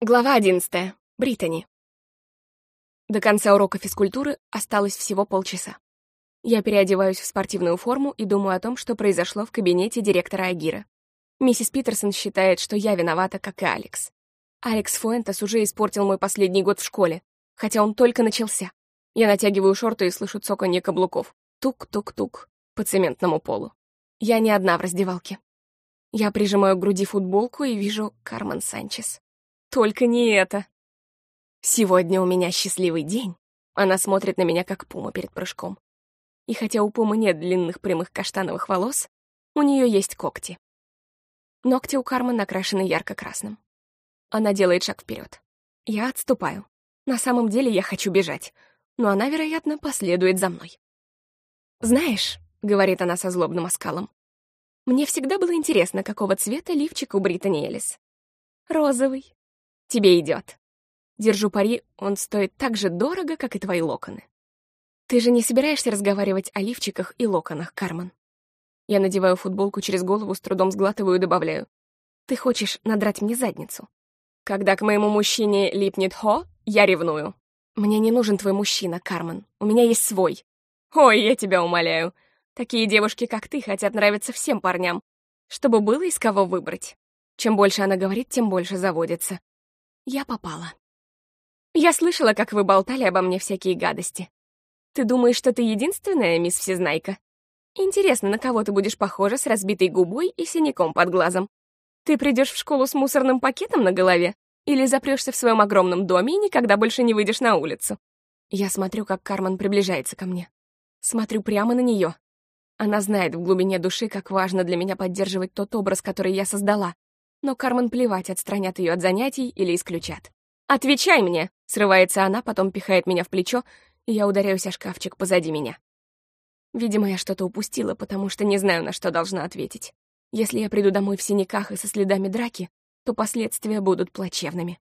Глава 11. Британи. До конца урока физкультуры осталось всего полчаса. Я переодеваюсь в спортивную форму и думаю о том, что произошло в кабинете директора Агира. Миссис Питерсон считает, что я виновата, как и Алекс. Алекс Фуэнтес уже испортил мой последний год в школе, хотя он только начался. Я натягиваю шорты и слышу цоканье каблуков. Тук-тук-тук по цементному полу. Я не одна в раздевалке. Я прижимаю к груди футболку и вижу Кармен Санчес. Только не это. Сегодня у меня счастливый день. Она смотрит на меня, как пума перед прыжком. И хотя у пумы нет длинных прямых каштановых волос, у нее есть когти. Ногти у Кармен накрашены ярко-красным. Она делает шаг вперед. Я отступаю. На самом деле я хочу бежать, но она, вероятно, последует за мной. «Знаешь», — говорит она со злобным оскалом, «мне всегда было интересно, какого цвета лифчик у Британи Элис. Розовый. Тебе идет. Держу пари, он стоит так же дорого, как и твои локоны. Ты же не собираешься разговаривать о лифчиках и локонах, Кармен? Я надеваю футболку через голову, с трудом сглатываю и добавляю. Ты хочешь надрать мне задницу? Когда к моему мужчине липнет хо, я ревную. Мне не нужен твой мужчина, Кармен. У меня есть свой. Ой, я тебя умоляю. Такие девушки, как ты, хотят нравиться всем парням, чтобы было из кого выбрать. Чем больше она говорит, тем больше заводится. Я попала. Я слышала, как вы болтали обо мне всякие гадости. Ты думаешь, что ты единственная, мисс Всезнайка? Интересно, на кого ты будешь похожа с разбитой губой и синяком под глазом? Ты придешь в школу с мусорным пакетом на голове? Или запрешься в своем огромном доме и никогда больше не выйдешь на улицу? Я смотрю, как Кармен приближается ко мне. Смотрю прямо на нее. Она знает в глубине души, как важно для меня поддерживать тот образ, который я создала, но Кармен плевать, отстранят ее от занятий или исключат. «Отвечай мне!» — срывается она, потом пихает меня в плечо, и я ударяюсь о шкафчик позади меня. Видимо, я что-то упустила, потому что не знаю, на что должна ответить. Если я приду домой в синяках и со следами драки, то последствия будут плачевными.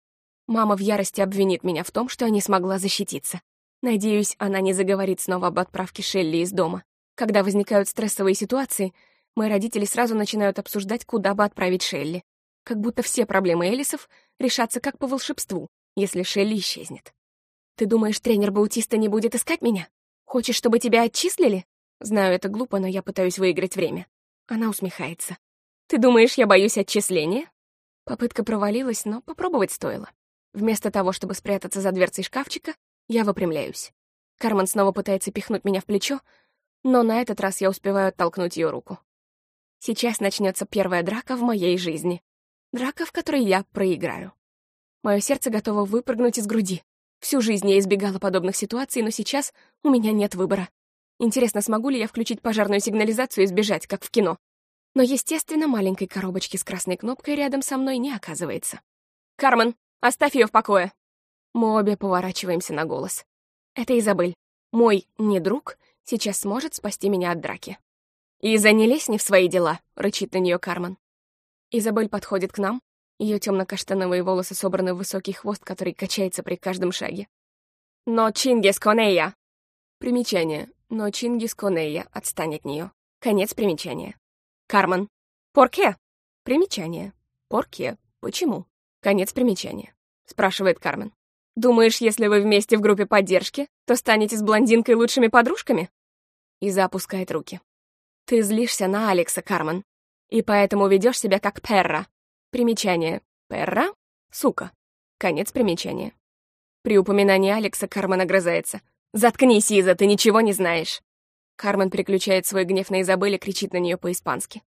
Мама в ярости обвинит меня в том, что я не смогла защититься. Надеюсь, она не заговорит снова об отправке Шелли из дома. Когда возникают стрессовые ситуации, мои родители сразу начинают обсуждать, куда бы отправить Шелли как будто все проблемы Элисов решатся как по волшебству, если Шелли исчезнет. Ты думаешь, тренер Баутиста не будет искать меня? Хочешь, чтобы тебя отчислили? Знаю, это глупо, но я пытаюсь выиграть время. Она усмехается. Ты думаешь, я боюсь отчисления? Попытка провалилась, но попробовать стоило. Вместо того, чтобы спрятаться за дверцей шкафчика, я выпрямляюсь. Кармен снова пытается пихнуть меня в плечо, но на этот раз я успеваю оттолкнуть ее руку. Сейчас начнется первая драка в моей жизни. Драка, в которой я проиграю. Мое сердце готово выпрыгнуть из груди. Всю жизнь я избегала подобных ситуаций, но сейчас у меня нет выбора. Интересно, смогу ли я включить пожарную сигнализацию и сбежать, как в кино? Но, естественно, маленькой коробочки с красной кнопкой рядом со мной не оказывается. «Кармен, оставь ее в покое!» Мы обе поворачиваемся на голос. Это Изабель. Мой не друг сейчас сможет спасти меня от драки. «Иза, не лезь не в свои дела», — рычит на нее Кармен. Изабель подходит к нам. Ее темно-каштановые волосы собраны в высокий хвост, который качается при каждом шаге. «Но Чингис Конея!» Примечание. «Но Чингис Конея» отстань от нее. Конец примечания. «Кармен». «Порке?» Примечание. «Порке?» Почему? Конец примечания. Спрашивает Кармен. «Думаешь, если вы вместе в группе поддержки, то станете с блондинкой лучшими подружками?» Иза опускает руки. «Ты злишься на Алекса, Кармен и поэтому ведешь себя как перра. Примечание. Перра — сука. Конец примечания. При упоминании Алекса Кармен огрызается. «Заткнись, Иза, ты ничего не знаешь!» Кармен переключает свой гнев на Изабель и кричит на нее по-испански.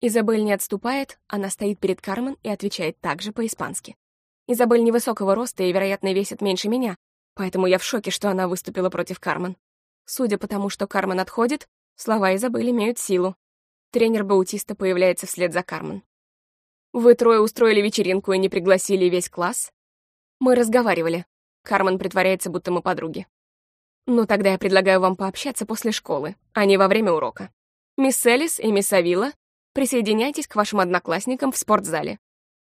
Изабель не отступает, она стоит перед Кармен и отвечает также по-испански. Изабель невысокого роста и, вероятно, весит меньше меня, поэтому я в шоке, что она выступила против Кармен. Судя по тому, что Кармен отходит, слова Изабель имеют силу. Тренер Баутиста появляется вслед за Кармен. «Вы трое устроили вечеринку и не пригласили весь класс?» «Мы разговаривали». Кармен притворяется, будто мы подруги. «Ну, тогда я предлагаю вам пообщаться после школы, а не во время урока. Мисс Элис и мисс Авила, присоединяйтесь к вашим одноклассникам в спортзале.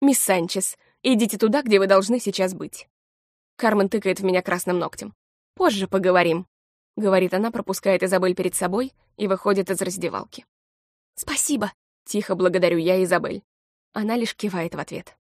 Мисс Санчес, идите туда, где вы должны сейчас быть». Кармен тыкает в меня красным ногтем. «Позже поговорим», — говорит она, пропускает Изабель перед собой и выходит из раздевалки. «Спасибо!» — тихо благодарю я Изабель. Она лишь кивает в ответ.